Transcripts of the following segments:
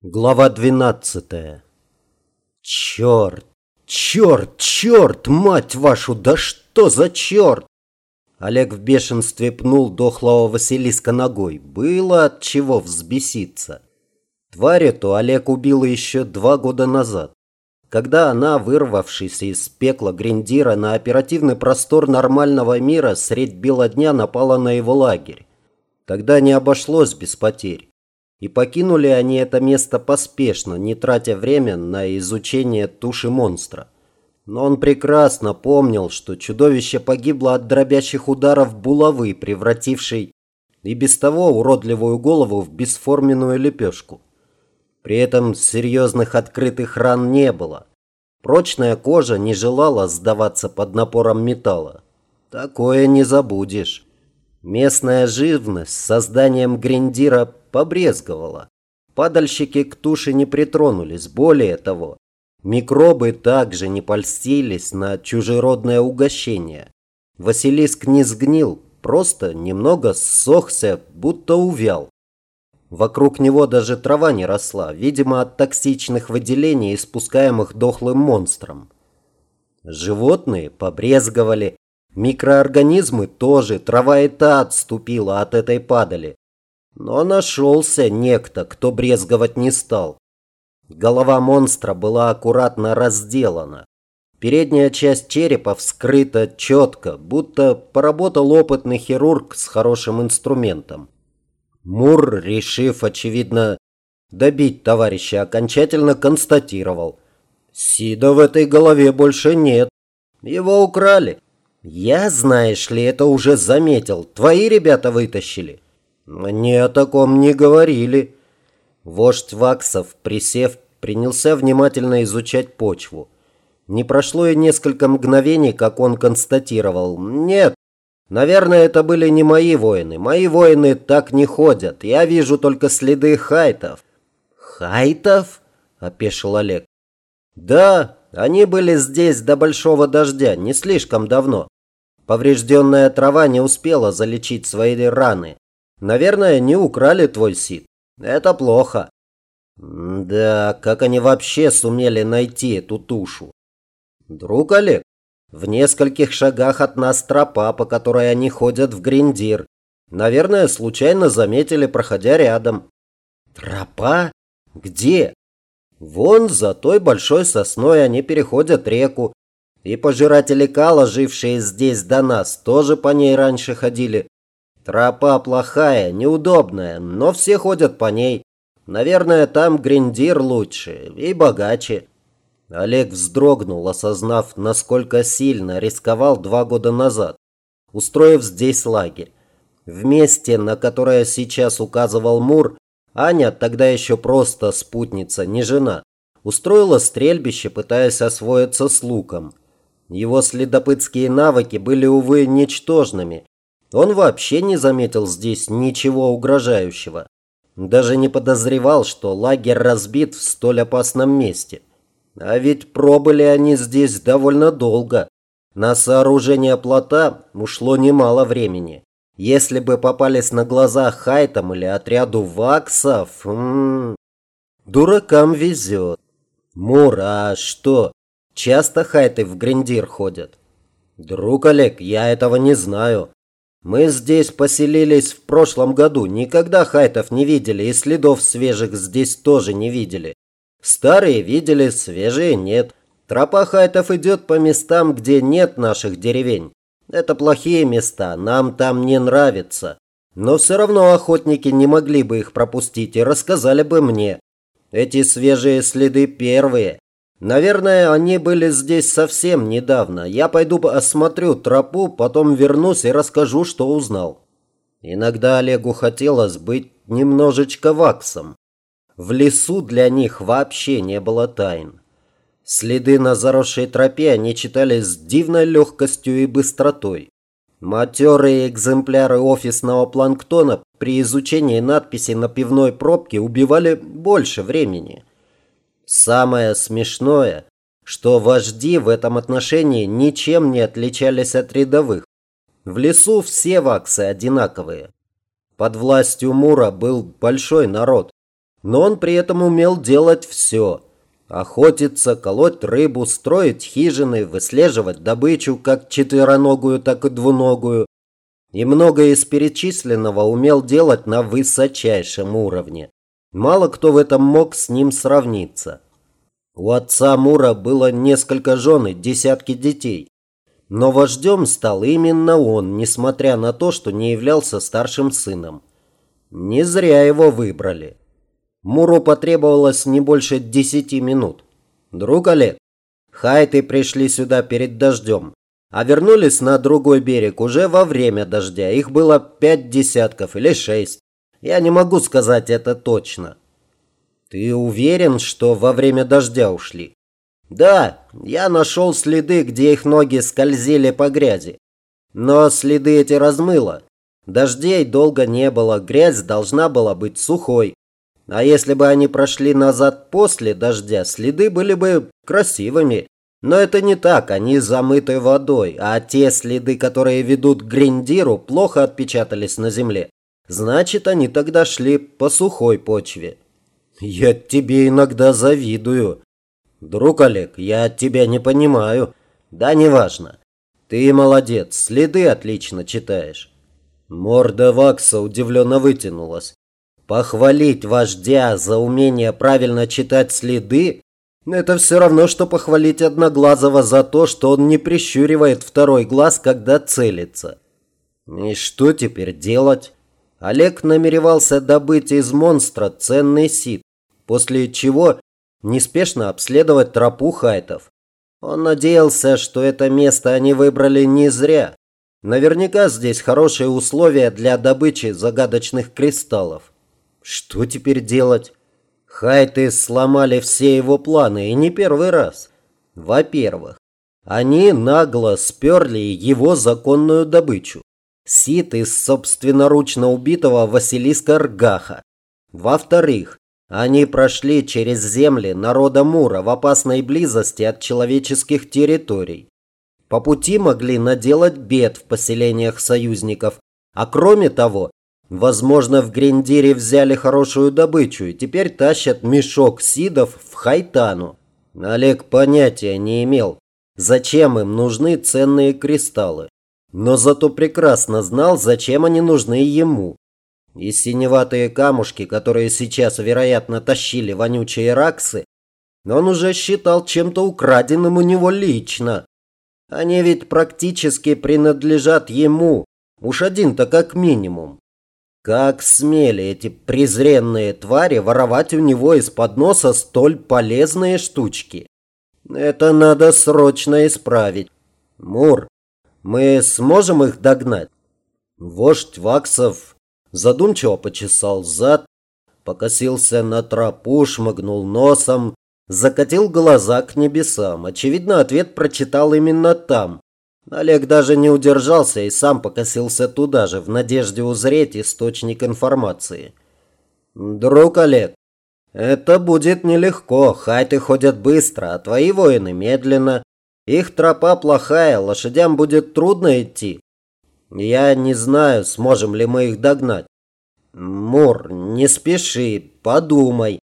Глава 12 Черт, черт, черт, мать вашу, да что за черт? Олег в бешенстве пнул дохлого Василиска ногой. Было от чего взбеситься. Тварь эту Олег убил еще два года назад, когда она, вырвавшись из пекла Гриндира на оперативный простор нормального мира, средь бела дня напала на его лагерь. Тогда не обошлось без потерь. И покинули они это место поспешно, не тратя время на изучение туши монстра. Но он прекрасно помнил, что чудовище погибло от дробящих ударов булавы, превратившей и без того уродливую голову в бесформенную лепешку. При этом серьезных открытых ран не было. Прочная кожа не желала сдаваться под напором металла. Такое не забудешь. Местная живность с созданием гриндира побрезговала. Падальщики к туше не притронулись. Более того, микробы также не польстились на чужеродное угощение. Василиск не сгнил, просто немного ссохся, будто увял. Вокруг него даже трава не росла, видимо, от токсичных выделений, испускаемых дохлым монстром. Животные побрезговали, микроорганизмы тоже, трава и та отступила от этой падали. Но нашелся некто, кто брезговать не стал. Голова монстра была аккуратно разделана. Передняя часть черепа вскрыта четко, будто поработал опытный хирург с хорошим инструментом. Мур, решив, очевидно, добить товарища, окончательно констатировал. Сида в этой голове больше нет. Его украли. Я, знаешь ли, это уже заметил. Твои ребята вытащили. Мне о таком не говорили. Вождь Ваксов, присев, принялся внимательно изучать почву. Не прошло и несколько мгновений, как он констатировал. Нет, наверное, это были не мои воины. Мои воины так не ходят. Я вижу только следы хайтов. Хайтов? Опешил Олег. Да, они были здесь до большого дождя, не слишком давно. Поврежденная трава не успела залечить свои раны. Наверное, не украли твой сит. Это плохо. Да, как они вообще сумели найти эту тушу? Друг Олег, в нескольких шагах от нас тропа, по которой они ходят в Гриндир. Наверное, случайно заметили, проходя рядом. Тропа? Где? Вон за той большой сосной они переходят реку. И пожиратели кала, жившие здесь до нас, тоже по ней раньше ходили. Тропа плохая, неудобная, но все ходят по ней. Наверное, там гриндир лучше и богаче. Олег вздрогнул, осознав, насколько сильно рисковал два года назад, устроив здесь лагерь. В месте, на которое сейчас указывал Мур, Аня, тогда еще просто спутница, не жена, устроила стрельбище, пытаясь освоиться с луком. Его следопытские навыки были, увы, ничтожными, он вообще не заметил здесь ничего угрожающего. Даже не подозревал, что лагерь разбит в столь опасном месте. А ведь пробыли они здесь довольно долго. На сооружение плота ушло немало времени. Если бы попались на глаза хайтам или отряду ваксов... М -м, дуракам везет. Мур, а что? Часто хайты в Гриндир ходят? Друг Олег, я этого не знаю. Мы здесь поселились в прошлом году, никогда хайтов не видели и следов свежих здесь тоже не видели. Старые видели, свежие нет. Тропа хайтов идет по местам, где нет наших деревень. Это плохие места, нам там не нравится. Но все равно охотники не могли бы их пропустить и рассказали бы мне. Эти свежие следы первые. Наверное, они были здесь совсем недавно. Я пойду осмотрю тропу, потом вернусь и расскажу, что узнал. Иногда Олегу хотелось быть немножечко ваксом. В лесу для них вообще не было тайн. Следы на заросшей тропе они читали с дивной легкостью и быстротой. Матерые экземпляры офисного планктона при изучении надписи на пивной пробке убивали больше времени. Самое смешное, что вожди в этом отношении ничем не отличались от рядовых. В лесу все ваксы одинаковые. Под властью Мура был большой народ. но он при этом умел делать все. Охотиться, колоть рыбу, строить хижины, выслеживать добычу, как четвероногую, так и двуногую. И многое из перечисленного умел делать на высочайшем уровне. Мало кто в этом мог с ним сравниться. У отца Мура было несколько жен и десятки детей. Но вождем стал именно он, несмотря на то, что не являлся старшим сыном. Не зря его выбрали. Муру потребовалось не больше десяти минут. Друг Олег, хайты пришли сюда перед дождем, а вернулись на другой берег уже во время дождя. Их было пять десятков или шесть. Я не могу сказать это точно. Ты уверен, что во время дождя ушли? Да, я нашел следы, где их ноги скользили по грязи. Но следы эти размыло. Дождей долго не было, грязь должна была быть сухой. А если бы они прошли назад после дождя, следы были бы красивыми. Но это не так, они замыты водой, а те следы, которые ведут к Гриндиру, плохо отпечатались на земле. Значит, они тогда шли по сухой почве. Я тебе иногда завидую. Друг Олег, я тебя не понимаю. Да неважно. Ты молодец, следы отлично читаешь. Морда Вакса удивленно вытянулась. Похвалить вождя за умение правильно читать следы – это все равно, что похвалить Одноглазого за то, что он не прищуривает второй глаз, когда целится. И что теперь делать? Олег намеревался добыть из монстра ценный сит, после чего неспешно обследовать тропу хайтов. Он надеялся, что это место они выбрали не зря. Наверняка здесь хорошие условия для добычи загадочных кристаллов. Что теперь делать? Хайты сломали все его планы, и не первый раз. Во-первых, они нагло сперли его законную добычу. Сит из собственноручно убитого Василиска Ргаха. Во-вторых, они прошли через земли народа Мура в опасной близости от человеческих территорий. По пути могли наделать бед в поселениях союзников. А кроме того, возможно, в Гриндире взяли хорошую добычу и теперь тащат мешок сидов в Хайтану. Олег понятия не имел, зачем им нужны ценные кристаллы. Но зато прекрасно знал, зачем они нужны ему. И синеватые камушки, которые сейчас, вероятно, тащили вонючие раксы, он уже считал чем-то украденным у него лично. Они ведь практически принадлежат ему. Уж один-то как минимум. Как смели эти презренные твари воровать у него из-под носа столь полезные штучки? Это надо срочно исправить. Мур, мы сможем их догнать? Вождь Ваксов задумчиво почесал зад, покосился на тропу, шмыгнул носом закатил глаза к небесам. Очевидно, ответ прочитал именно там. Олег даже не удержался и сам покосился туда же, в надежде узреть источник информации. «Друг Олег, это будет нелегко. Хайты ходят быстро, а твои воины медленно. Их тропа плохая, лошадям будет трудно идти. Я не знаю, сможем ли мы их догнать. Мур, не спеши, подумай.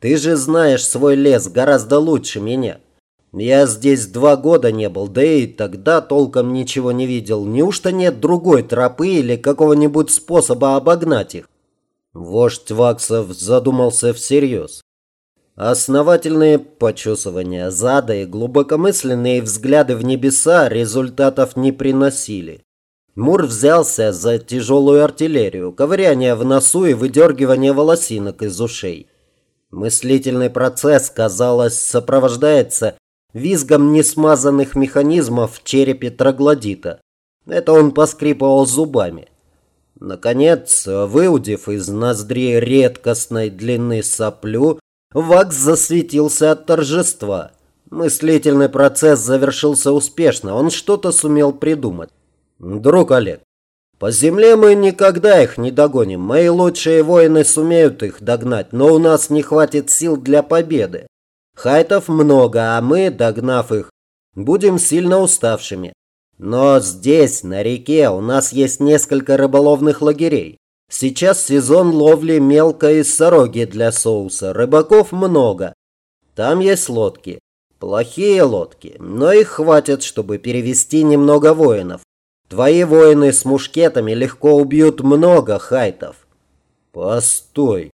Ты же знаешь свой лес гораздо лучше меня. Я здесь два года не был, да и тогда толком ничего не видел. Неужто нет другой тропы или какого-нибудь способа обогнать их? Вождь Ваксов задумался всерьез. Основательные почесывания зада и глубокомысленные взгляды в небеса результатов не приносили. Мур взялся за тяжелую артиллерию, ковыряние в носу и выдергивание волосинок из ушей. Мыслительный процесс, казалось, сопровождается визгом несмазанных механизмов в черепе троглодита. Это он поскрипывал зубами. Наконец, выудив из ноздри редкостной длины соплю, Вакс засветился от торжества. Мыслительный процесс завершился успешно, он что-то сумел придумать. «Друг Олег, по земле мы никогда их не догоним. Мои лучшие воины сумеют их догнать, но у нас не хватит сил для победы. Хайтов много, а мы, догнав их, будем сильно уставшими. Но здесь, на реке, у нас есть несколько рыболовных лагерей. Сейчас сезон ловли мелкой сороги для соуса. Рыбаков много. Там есть лодки. Плохие лодки, но их хватит, чтобы перевести немного воинов. Твои воины с мушкетами легко убьют много хайтов. Постой.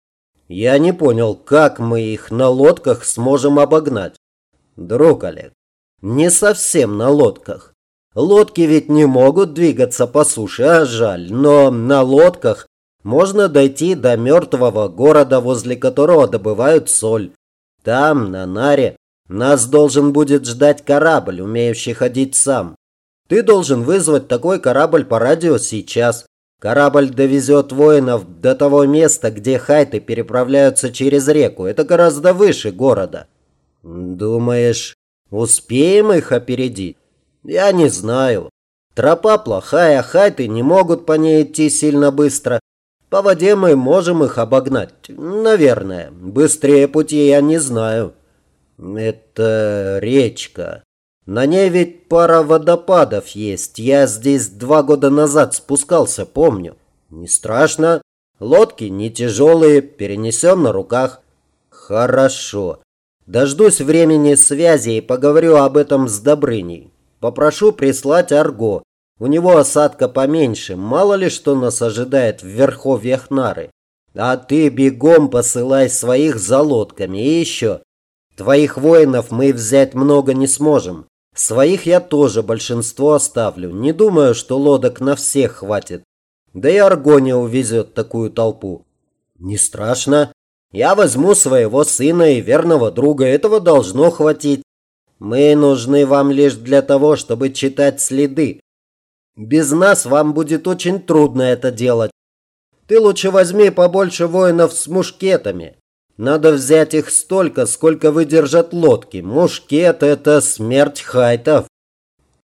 Я не понял, как мы их на лодках сможем обогнать. Друг Олег, не совсем на лодках. Лодки ведь не могут двигаться по суше, а жаль. Но на лодках можно дойти до мертвого города, возле которого добывают соль. Там, на Наре, нас должен будет ждать корабль, умеющий ходить сам. Ты должен вызвать такой корабль по радио сейчас. Корабль довезет воинов до того места, где хайты переправляются через реку. Это гораздо выше города. Думаешь, успеем их опередить? Я не знаю. Тропа плохая, хайты не могут по ней идти сильно быстро. По воде мы можем их обогнать. Наверное. Быстрее пути я не знаю. Это речка. На ней ведь пара водопадов есть. Я здесь два года назад спускался, помню. Не страшно. Лодки не тяжелые, перенесем на руках. Хорошо. Дождусь времени связи и поговорю об этом с Добрыней. Попрошу прислать Арго. У него осадка поменьше, мало ли что нас ожидает в верховьях Нары. А ты бегом посылай своих за лодками. И еще, Твоих воинов мы взять много не сможем. Своих я тоже большинство оставлю. Не думаю, что лодок на всех хватит. Да и Аргония увезет такую толпу. Не страшно. Я возьму своего сына и верного друга. Этого должно хватить. Мы нужны вам лишь для того, чтобы читать следы. Без нас вам будет очень трудно это делать. Ты лучше возьми побольше воинов с мушкетами. Надо взять их столько, сколько выдержат лодки. Мушкет – это смерть хайтов.